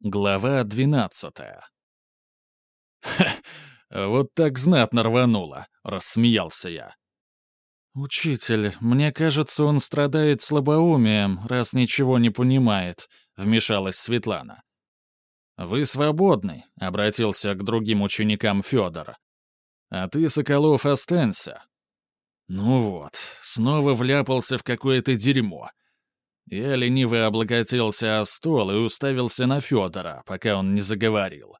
Глава двенадцатая. «Ха! Вот так знатно рвануло!» — рассмеялся я. «Учитель, мне кажется, он страдает слабоумием, раз ничего не понимает», — вмешалась Светлана. «Вы свободны», — обратился к другим ученикам Федор. «А ты, Соколов, останься». Ну вот, снова вляпался в какое-то дерьмо. Я лениво облокотился о стол и уставился на Федора, пока он не заговорил.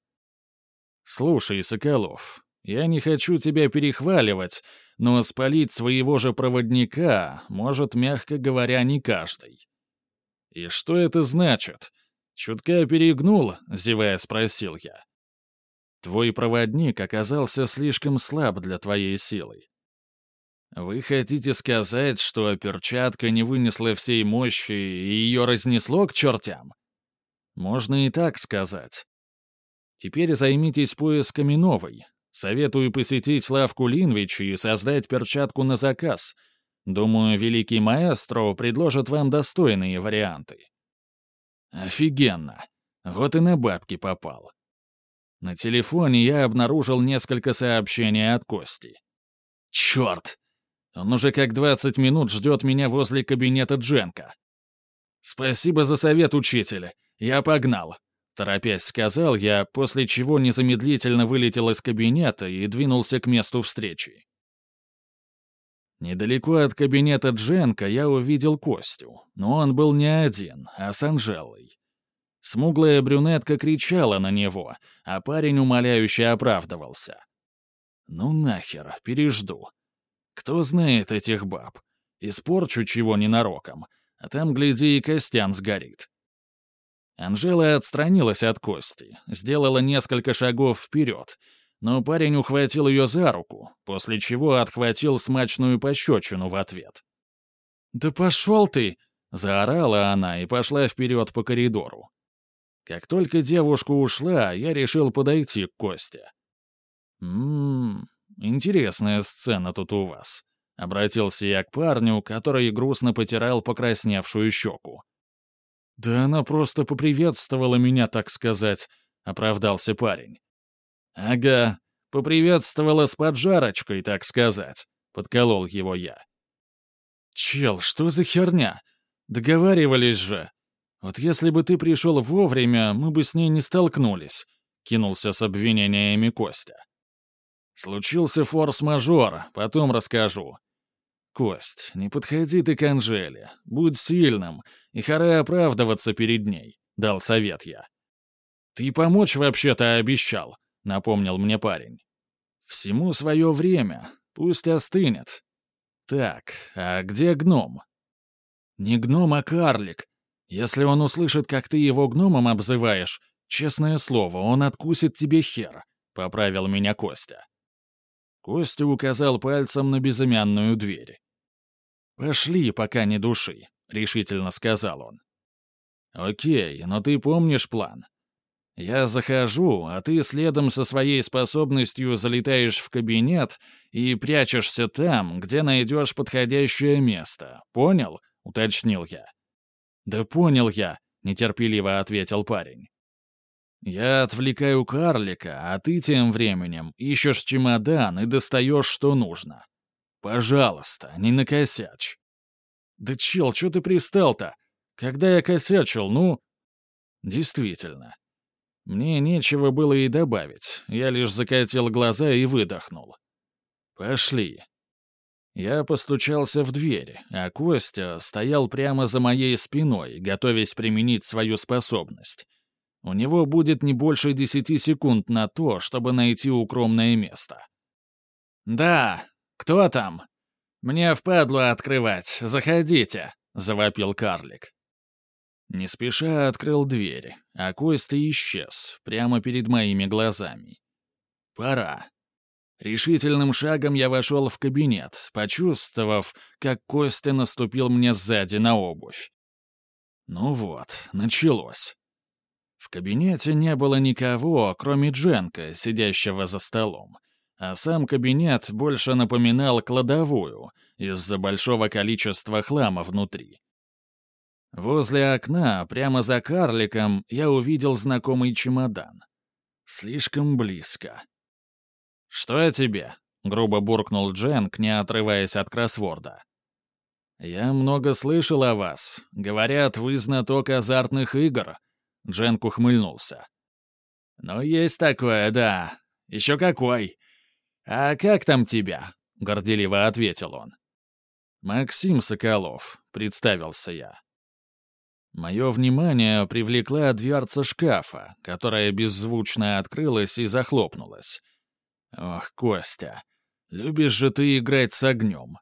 «Слушай, Соколов, я не хочу тебя перехваливать, но спалить своего же проводника может, мягко говоря, не каждый». «И что это значит?» «Чутка перегнул?» — зевая спросил я. «Твой проводник оказался слишком слаб для твоей силы. Вы хотите сказать, что перчатка не вынесла всей мощи и ее разнесло к чертям? Можно и так сказать. Теперь займитесь поисками новой. Советую посетить лавку Линвич и создать перчатку на заказ. Думаю, великий маэстро предложит вам достойные варианты. Офигенно. Вот и на бабки попал. На телефоне я обнаружил несколько сообщений от Кости. Черт! Он уже как 20 минут ждет меня возле кабинета Дженка. «Спасибо за совет, учитель. Я погнал», — торопясь сказал я, после чего незамедлительно вылетел из кабинета и двинулся к месту встречи. Недалеко от кабинета Дженка я увидел Костю, но он был не один, а с Анжелой. Смуглая брюнетка кричала на него, а парень умоляюще оправдывался. «Ну нахер, пережду. Кто знает этих баб? Испорчу чего ненароком, а там, гляди, и Костян сгорит. Анжела отстранилась от Кости, сделала несколько шагов вперед, но парень ухватил ее за руку, после чего отхватил смачную пощечину в ответ. «Да пошел ты!» — заорала она и пошла вперед по коридору. Как только девушка ушла, я решил подойти к Косте. «Ммм, интересная сцена тут у вас», — обратился я к парню, который грустно потирал покрасневшую щеку. «Да она просто поприветствовала меня, так сказать», — оправдался парень. «Ага, поприветствовала с поджарочкой, так сказать», — подколол его я. «Чел, что за херня? Договаривались же. Вот если бы ты пришел вовремя, мы бы с ней не столкнулись», — кинулся с обвинениями Костя. Случился форс-мажор, потом расскажу. Кость, не подходи ты к Анжеле, будь сильным, и харе оправдываться перед ней, дал совет я. Ты помочь вообще-то обещал, напомнил мне парень. Всему свое время, пусть остынет. Так, а где гном? Не гном, а карлик. Если он услышит, как ты его гномом обзываешь, честное слово, он откусит тебе хер, поправил меня Костя. Костя указал пальцем на безымянную дверь. «Пошли, пока не души», — решительно сказал он. «Окей, но ты помнишь план? Я захожу, а ты следом со своей способностью залетаешь в кабинет и прячешься там, где найдешь подходящее место. Понял?» — уточнил я. «Да понял я», — нетерпеливо ответил парень. Я отвлекаю карлика, а ты тем временем ищешь чемодан и достаешь, что нужно. Пожалуйста, не накосячь. Да чел, что ты пристал-то? Когда я косячил, ну... Действительно. Мне нечего было и добавить. Я лишь закатил глаза и выдохнул. Пошли. Я постучался в дверь, а Костя стоял прямо за моей спиной, готовясь применить свою способность. У него будет не больше десяти секунд на то, чтобы найти укромное место. «Да, кто там? Мне впадлу открывать, заходите», — завопил карлик. Не спеша открыл дверь, а Костя исчез, прямо перед моими глазами. «Пора». Решительным шагом я вошел в кабинет, почувствовав, как Костя наступил мне сзади на обувь. Ну вот, началось. В кабинете не было никого, кроме Дженка, сидящего за столом, а сам кабинет больше напоминал кладовую из-за большого количества хлама внутри. Возле окна, прямо за карликом, я увидел знакомый чемодан. Слишком близко. «Что тебе?» — грубо буркнул Дженк, не отрываясь от кроссворда. «Я много слышал о вас. Говорят, вы знаток азартных игр». Дженк ухмыльнулся. «Ну, есть такое, да. Еще какой. А как там тебя?» — горделиво ответил он. «Максим Соколов», — представился я. Мое внимание привлекла дверца шкафа, которая беззвучно открылась и захлопнулась. «Ох, Костя, любишь же ты играть с огнем.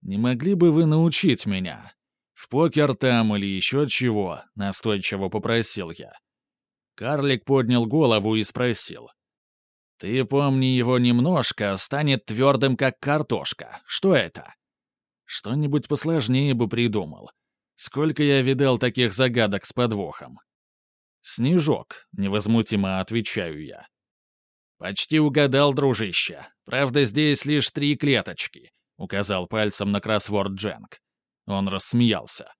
Не могли бы вы научить меня? В покер там или еще чего?» — настойчиво попросил я. Карлик поднял голову и спросил. «Ты помни его немножко, станет твердым, как картошка. Что это?» «Что-нибудь посложнее бы придумал. Сколько я видал таких загадок с подвохом?» «Снежок», — невозмутимо отвечаю я. «Почти угадал, дружище. Правда, здесь лишь три клеточки», — указал пальцем на кроссворд Дженк. Он рассмеялся.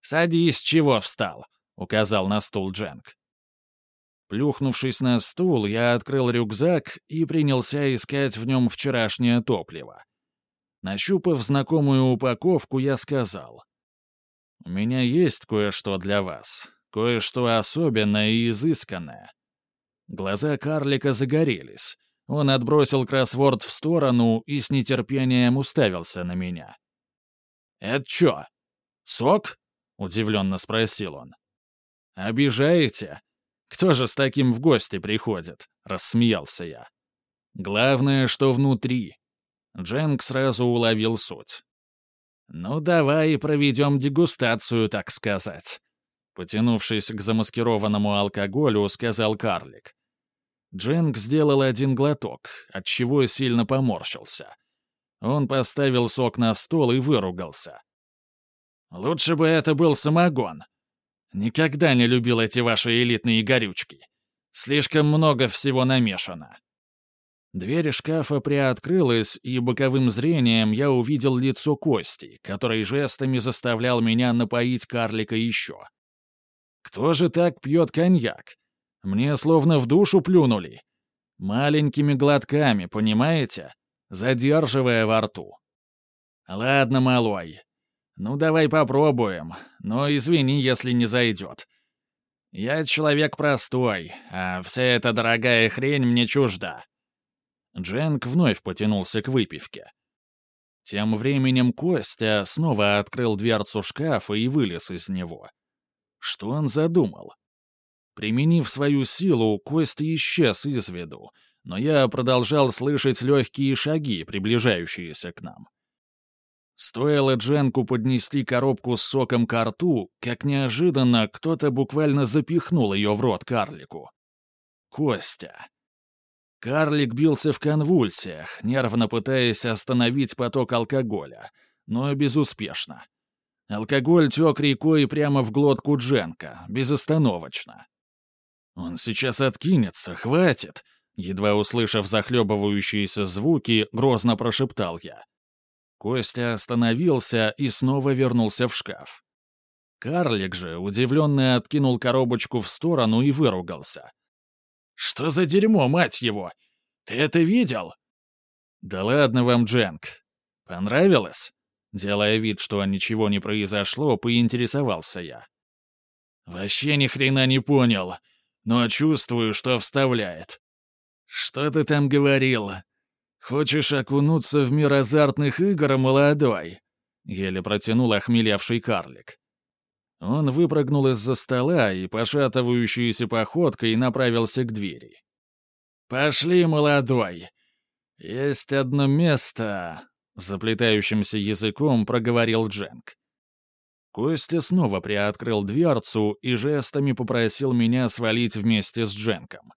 «Садись, чего встал?» — указал на стул Дженк. Плюхнувшись на стул, я открыл рюкзак и принялся искать в нем вчерашнее топливо. Нащупав знакомую упаковку, я сказал. «У меня есть кое-что для вас, кое-что особенное и изысканное. Глаза карлика загорелись. Он отбросил кроссворд в сторону и с нетерпением уставился на меня. «Это чё? Сок?» — удивленно спросил он. «Обижаете? Кто же с таким в гости приходит?» — рассмеялся я. «Главное, что внутри». Дженк сразу уловил суть. «Ну, давай проведем дегустацию, так сказать», Потянувшись к замаскированному алкоголю, сказал карлик. Дженк сделал один глоток, отчего сильно поморщился. Он поставил сок на стол и выругался. «Лучше бы это был самогон. Никогда не любил эти ваши элитные горючки. Слишком много всего намешано». Дверь шкафа приоткрылась, и боковым зрением я увидел лицо Кости, который жестами заставлял меня напоить карлика еще. Кто же так пьет коньяк? Мне словно в душу плюнули. Маленькими глотками, понимаете? Задерживая во рту. Ладно, малой. Ну, давай попробуем. Но извини, если не зайдет. Я человек простой, а вся эта дорогая хрень мне чужда. Дженк вновь потянулся к выпивке. Тем временем Костя снова открыл дверцу шкафа и вылез из него. Что он задумал? Применив свою силу, Костя исчез из виду, но я продолжал слышать легкие шаги, приближающиеся к нам. Стоило Дженку поднести коробку с соком к рту, как неожиданно кто-то буквально запихнул ее в рот карлику. Костя. Карлик бился в конвульсиях, нервно пытаясь остановить поток алкоголя, но безуспешно. Алкоголь тек рекой прямо в глотку Дженка, безостановочно. «Он сейчас откинется, хватит!» Едва услышав захлебывающиеся звуки, грозно прошептал я. Костя остановился и снова вернулся в шкаф. Карлик же удивленно откинул коробочку в сторону и выругался. «Что за дерьмо, мать его? Ты это видел?» «Да ладно вам, Дженк. Понравилось?» Делая вид, что ничего не произошло, поинтересовался я. «Вообще ни хрена не понял, но чувствую, что вставляет. Что ты там говорил? Хочешь окунуться в мир азартных игр, молодой?» Еле протянул охмелевший карлик. Он выпрыгнул из-за стола и, пошатывающейся походкой, направился к двери. «Пошли, молодой. Есть одно место, Заплетающимся языком проговорил Дженк. Костя снова приоткрыл дверцу и жестами попросил меня свалить вместе с Дженком.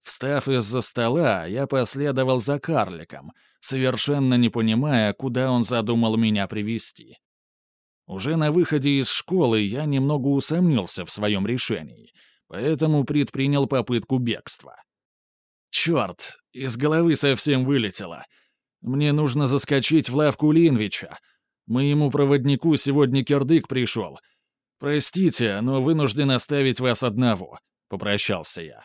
Встав из-за стола, я последовал за карликом, совершенно не понимая, куда он задумал меня привести. Уже на выходе из школы я немного усомнился в своем решении, поэтому предпринял попытку бегства. Черт, из головы совсем вылетело — мне нужно заскочить в лавку Линвича. Моему проводнику сегодня кирдык пришел. Простите, но вынужден оставить вас одного», — попрощался я.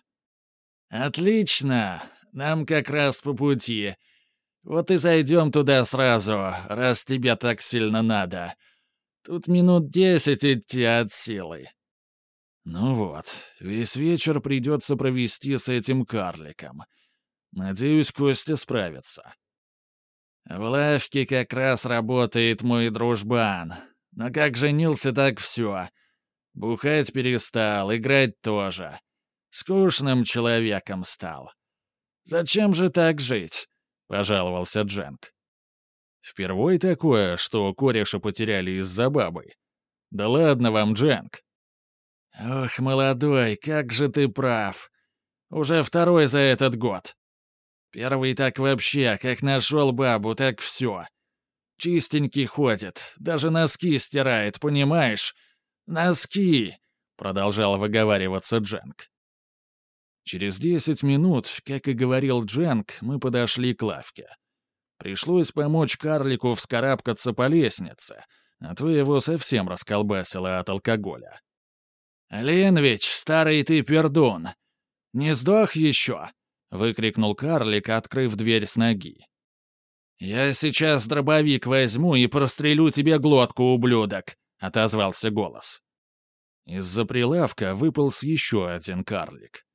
«Отлично, нам как раз по пути. Вот и зайдем туда сразу, раз тебе так сильно надо. Тут минут десять идти от силы». Ну вот, весь вечер придется провести с этим карликом. Надеюсь, Костя справится. В лавке как раз работает мой дружбан. Но как женился, так все. Бухать перестал, играть тоже. Скучным человеком стал. Зачем же так жить? — пожаловался Дженк. «Впервой такое, что кореша потеряли из-за бабы. Да ладно вам, Дженк. «Ох, молодой, как же ты прав. Уже второй за этот год. Первый так вообще, как нашел бабу, так все. Чистенький ходит, даже носки стирает, понимаешь? Носки!» — продолжал выговариваться Дженк. Через десять минут, как и говорил Дженк, мы подошли к лавке. Пришлось помочь карлику вскарабкаться по лестнице, а то его совсем расколбасило от алкоголя. «Линвич, старый ты пердун! Не сдох еще?» — выкрикнул карлик, открыв дверь с ноги. «Я сейчас дробовик возьму и прострелю тебе глотку, ублюдок!» — отозвался голос. Из-за прилавка выполз еще один карлик.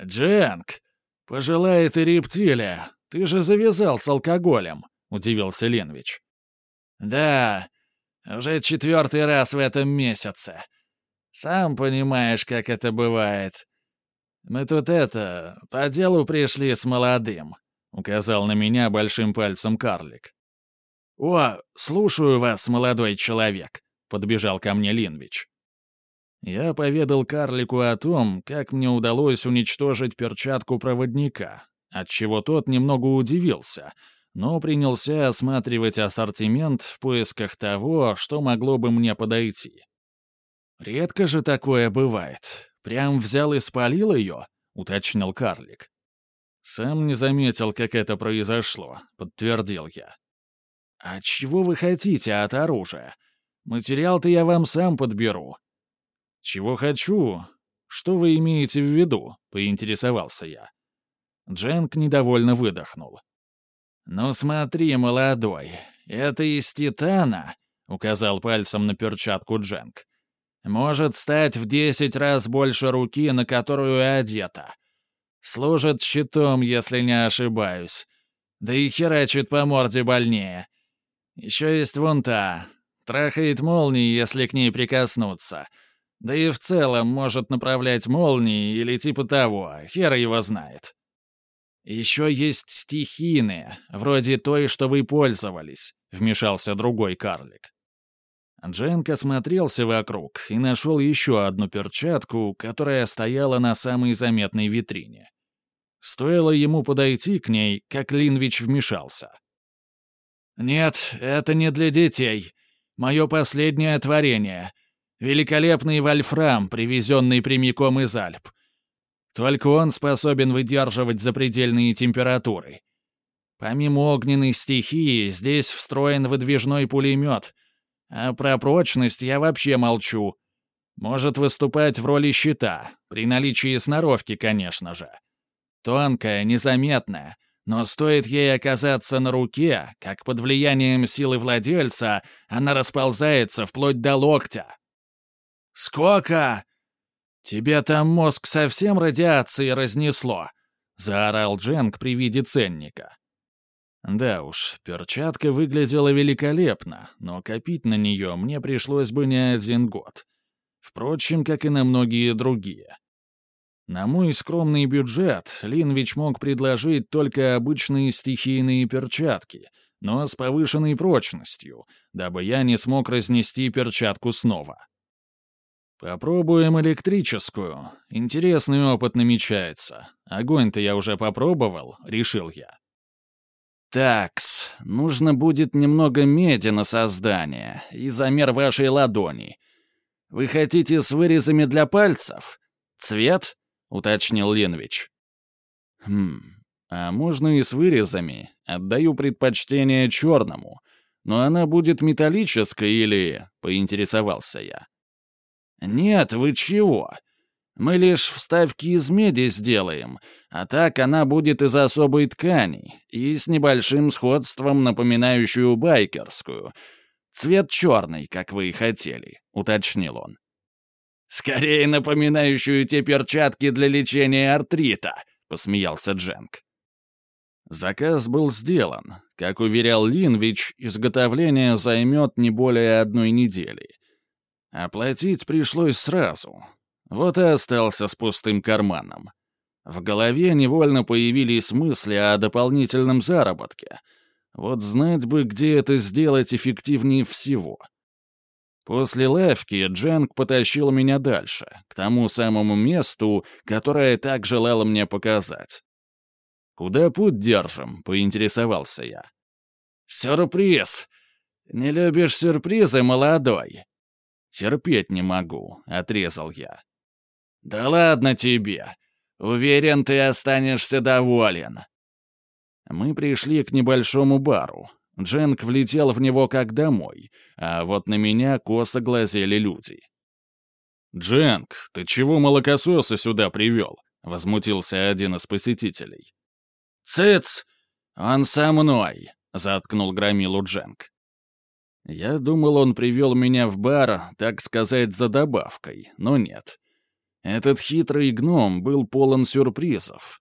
«Дженк, пожилая ты рептилия, ты же завязал с алкоголем», — удивился Ленвич. «Да, уже четвертый раз в этом месяце. Сам понимаешь, как это бывает. Мы тут это, по делу пришли с молодым», — указал на меня большим пальцем карлик. «О, слушаю вас, молодой человек», — подбежал ко мне Линвич. Я поведал карлику о том, как мне удалось уничтожить перчатку проводника, отчего тот немного удивился, но принялся осматривать ассортимент в поисках того, что могло бы мне подойти. «Редко же такое бывает. Прям взял и спалил ее?» — уточнил карлик. «Сам не заметил, как это произошло», — подтвердил я. «А чего вы хотите от оружия? Материал-то я вам сам подберу». «Чего хочу? Что вы имеете в виду?» — поинтересовался я. Дженк недовольно выдохнул. «Ну смотри, молодой, это из титана», — указал пальцем на перчатку Дженк может стать в десять раз больше руки, на которую одета. Служит щитом, если не ошибаюсь. Да и херачит по морде больнее. Еще есть вон та. Трахает молнии, если к ней прикоснуться. Да и в целом может направлять молнии или типа того, хер его знает. Еще есть стихийные, вроде той, что вы пользовались, вмешался другой карлик. Дженк осмотрелся вокруг и нашел еще одну перчатку, которая стояла на самой заметной витрине. Стоило ему подойти к ней, как Линвич вмешался. «Нет, это не для детей. Мое последнее творение. Великолепный вольфрам, привезенный прямиком из Альп. Только он способен выдерживать запредельные температуры. Помимо огненной стихии, здесь встроен выдвижной пулемет — а про прочность я вообще молчу. Может выступать в роли щита, при наличии сноровки, конечно же. Тонкая, незаметная, но стоит ей оказаться на руке, как под влиянием силы владельца, она расползается вплоть до локтя. «Сколько? Тебе там мозг совсем радиацией разнесло!» — заорал Дженк при виде ценника. Да уж, перчатка выглядела великолепно, но копить на нее мне пришлось бы не один год. Впрочем, как и на многие другие. На мой скромный бюджет Линвич мог предложить только обычные стихийные перчатки, но с повышенной прочностью, дабы я не смог разнести перчатку снова. Попробуем электрическую. Интересный опыт намечается. Огонь-то я уже попробовал, решил я. Такс, нужно будет немного меди на создание и замер вашей ладони. Вы хотите с вырезами для пальцев? Цвет? уточнил Ленвич. Хм, а можно и с вырезами. Отдаю предпочтение черному. но она будет металлической или...» — поинтересовался я. «Нет, вы чего? Мы лишь вставки из меди сделаем, а так она будет из особой ткани и с небольшим сходством, напоминающую байкерскую. Цвет черный, как вы и хотели», — уточнил он. «Скорее напоминающую те перчатки для лечения артрита», — посмеялся Дженк. Заказ был сделан. Как уверял Линвич, изготовление займет не более одной недели. Оплатить пришлось сразу. Вот и остался с пустым карманом. В голове невольно появились мысли о дополнительном заработке. Вот знать бы, где это сделать эффективнее всего. После лавки Дженк потащил меня дальше, к тому самому месту, которое так желал мне показать. «Куда путь держим?» — поинтересовался я. «Сюрприз! Не любишь сюрпризы, молодой?» «Терпеть не могу», — отрезал я. «Да ладно тебе. Уверен, ты останешься доволен». Мы пришли к небольшому бару. Дженк влетел в него как домой, а вот на меня косо глазели люди. «Дженк, ты чего молокососа сюда привел?» — возмутился один из посетителей. «Цыц! Он со мной!» — заткнул громилу Дженк. Я думал, он привел меня в бар, так сказать, за добавкой, но нет. Этот хитрый гном был полон сюрпризов.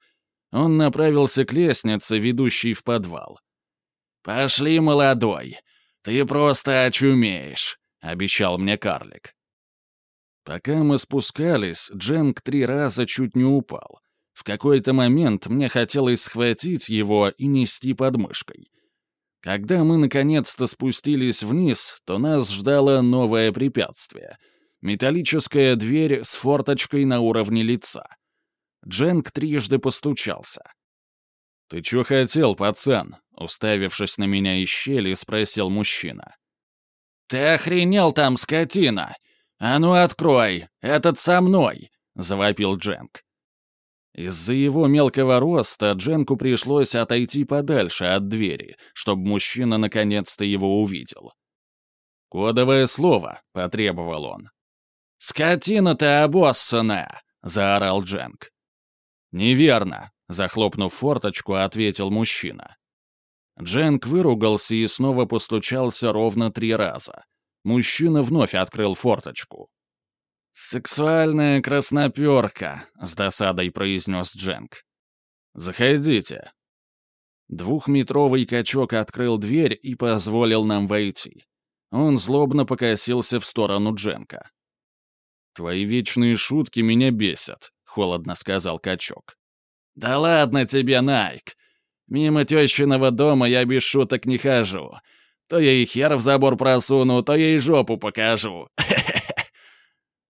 Он направился к лестнице, ведущей в подвал. «Пошли, молодой, ты просто очумеешь», — обещал мне карлик. Пока мы спускались, Дженк три раза чуть не упал. В какой-то момент мне хотелось схватить его и нести под мышкой. Когда мы наконец-то спустились вниз, то нас ждало новое препятствие — металлическая дверь с форточкой на уровне лица. Дженк трижды постучался. «Ты чё хотел, пацан?» — уставившись на меня из щели, спросил мужчина. «Ты охренел там, скотина! А ну открой! Этот со мной!» — завопил Дженк. Из-за его мелкого роста Дженку пришлось отойти подальше от двери, чтобы мужчина наконец-то его увидел. «Кодовое слово», — потребовал он. «Скотина ты обоссанная!» — заорал Дженк. «Неверно», — захлопнув форточку, ответил мужчина. Дженк выругался и снова постучался ровно три раза. Мужчина вновь открыл форточку. «Сексуальная красноперка», — с досадой произнес Дженк. «Заходите». Двухметровый качок открыл дверь и позволил нам войти. Он злобно покосился в сторону Дженка. «Твои вечные шутки меня бесят», — холодно сказал качок. «Да ладно тебе, Найк. Мимо тещиного дома я без шуток не хожу. То я и хер в забор просуну, то я и жопу покажу.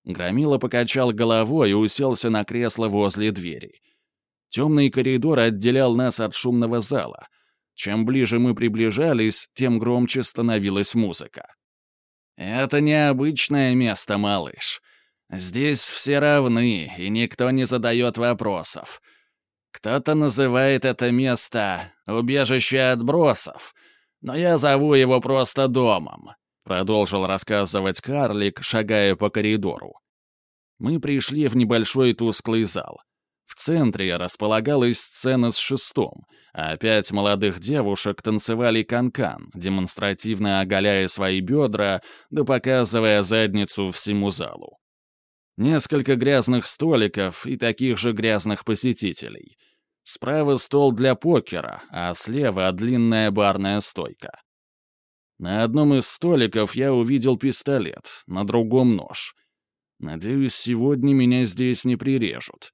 Громила покачал головой и уселся на кресло возле двери. Темный коридор отделял нас от шумного зала. Чем ближе мы приближались, тем громче становилась музыка. «Это необычное место, малыш. Здесь все равны, и никто не задает вопросов. Кто-то называет это место «убежище отбросов», но я зову его просто домом. Продолжил рассказывать карлик, шагая по коридору. Мы пришли в небольшой тусклый зал. В центре располагалась сцена с шестом, а пять молодых девушек танцевали канкан, -кан, демонстративно оголяя свои бедра да показывая задницу всему залу. Несколько грязных столиков и таких же грязных посетителей. Справа стол для покера, а слева длинная барная стойка. На одном из столиков я увидел пистолет, на другом — нож. Надеюсь, сегодня меня здесь не прирежут.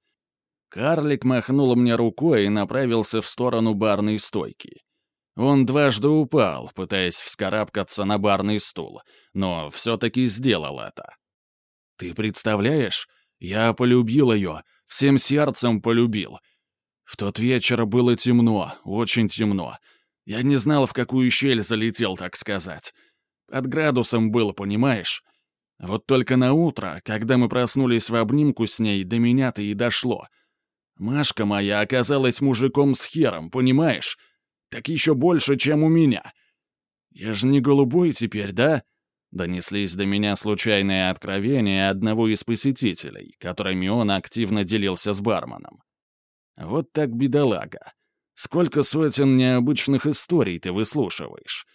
Карлик махнул мне рукой и направился в сторону барной стойки. Он дважды упал, пытаясь вскарабкаться на барный стул, но все-таки сделал это. «Ты представляешь? Я полюбил ее, всем сердцем полюбил. В тот вечер было темно, очень темно. Я не знал, в какую щель залетел, так сказать. Под градусом было, понимаешь? Вот только на утро, когда мы проснулись в обнимку с ней, до меня-то и дошло. Машка моя оказалась мужиком с хером, понимаешь? Так еще больше, чем у меня. Я же не голубой теперь, да?» Донеслись до меня случайные откровения одного из посетителей, которыми он активно делился с барменом. Вот так бедолага. Сколько сотен необычных историй ты выслушиваешь.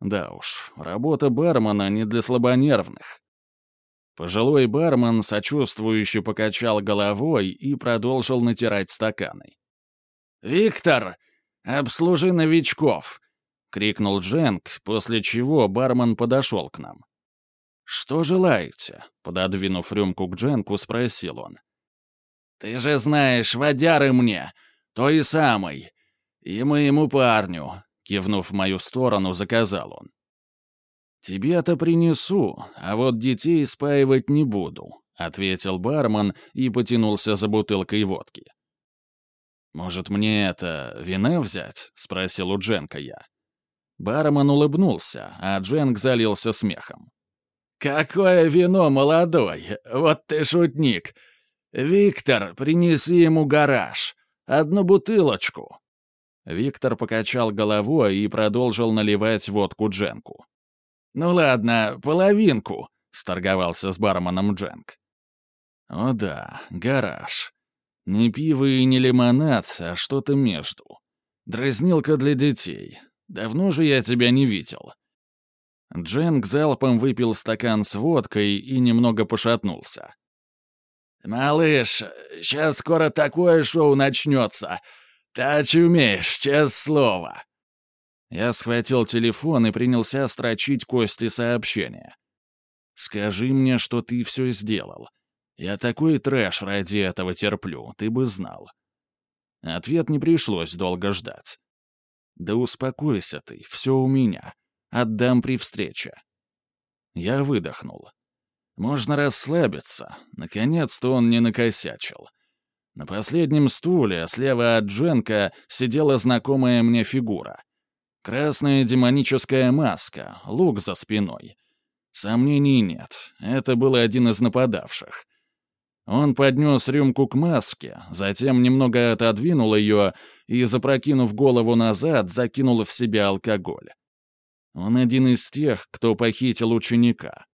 Да уж, работа бармена не для слабонервных. Пожилой бармен сочувствующе покачал головой и продолжил натирать стаканы. «Виктор, обслужи новичков!» — крикнул Дженк, после чего бармен подошел к нам. «Что желаете?» — пододвинув рюмку к Дженку, спросил он. «Ты же знаешь, водяры мне, то и самый, и моему парню», — кивнув в мою сторону, заказал он. «Тебе-то принесу, а вот детей спаивать не буду», — ответил бармен и потянулся за бутылкой водки. «Может, мне это вина взять?» — спросил у Дженка я. Бармен улыбнулся, а Дженк залился смехом. «Какое вино, молодой! Вот ты шутник! Виктор, принеси ему гараж. Одну бутылочку!» Виктор покачал головой и продолжил наливать водку Дженку. «Ну ладно, половинку», — сторговался с барменом Дженк. «О да, гараж. Не пиво и не лимонад, а что-то между. Дразнилка для детей. Давно же я тебя не видел». Дженк залпом выпил стакан с водкой и немного пошатнулся. «Малыш, сейчас скоро такое шоу начнется. Ты очумеешь, честное слово». Я схватил телефон и принялся строчить Кости сообщения. «Скажи мне, что ты все сделал. Я такой трэш ради этого терплю, ты бы знал». Ответ не пришлось долго ждать. «Да успокойся ты, все у меня. Отдам при встрече». Я выдохнул. Можно расслабиться. Наконец-то он не накосячил. На последнем стуле, слева от Дженка, сидела знакомая мне фигура. Красная демоническая маска, лук за спиной. Сомнений нет, это был один из нападавших. Он поднес рюмку к маске, затем немного отодвинул ее и, запрокинув голову назад, закинул в себя алкоголь. Он один из тех, кто похитил ученика.